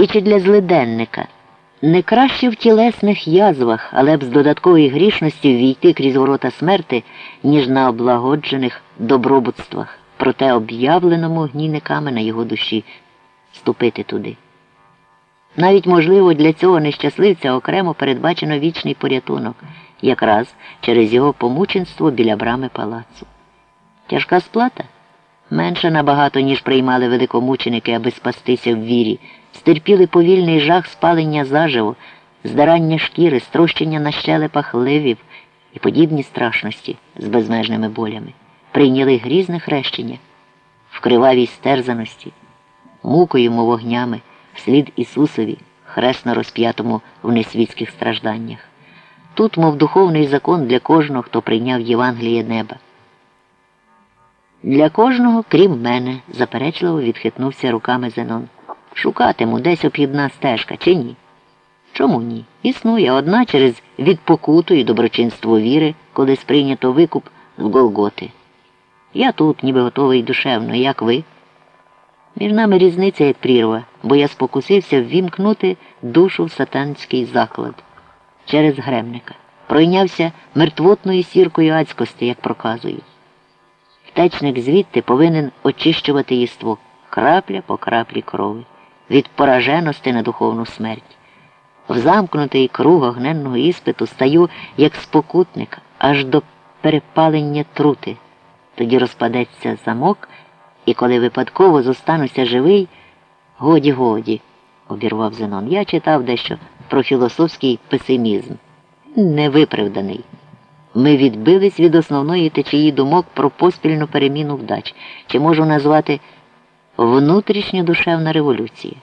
І чи для злиденника не краще в тілесних язвах, але б з додаткової грішності війти крізь ворота смерти, ніж на облагоджених добробутствах, проте об'явленому гнійниками на його душі ступити туди. Навіть, можливо, для цього нещасливця окремо передбачено вічний порятунок, якраз через його помученство біля брами палацу. Тяжка сплата менша набагато, ніж приймали великомученики, аби спастися в вірі, стерпіли повільний жах спалення заживо, здарання шкіри, строщення на щелепах ливів і подібні страшності з безмежними болями, прийняли грізне хрещення в кривавій стерзаності, мукою мов вогнями, вслід Ісусові, хресно розп'ятому в несвітських стражданнях. Тут, мов духовний закон для кожного, хто прийняв Євангеліє неба. Для кожного, крім мене, заперечливо відхитнувся руками Зенон. Шукатиму десь обхідна стежка, чи ні? Чому ні? Існує одна через відпокуту і доброчинство віри, коли сприйнято викуп з Голготи. Я тут, ніби готовий душевно, як ви. Між нами різниця як прірва, бо я спокусився ввімкнути душу в сатанський заклад через гремника. Пройнявся мертвотною сіркою адськості, як проказують. Втечник звідти повинен очищувати єство крапля по краплі крови, від пораженості на духовну смерть. В замкнутий круг огненного іспиту стаю як спокутник аж до перепалення трути. Тоді розпадеться замок, і коли випадково зостануся живий, годі, годі, обірвав Зенон. Я читав дещо про філософський песимізм. Невиправданий. Ми відбились від основної течії думок про поспільну переміну вдач, чи можу назвати внутрішньодушевна революція.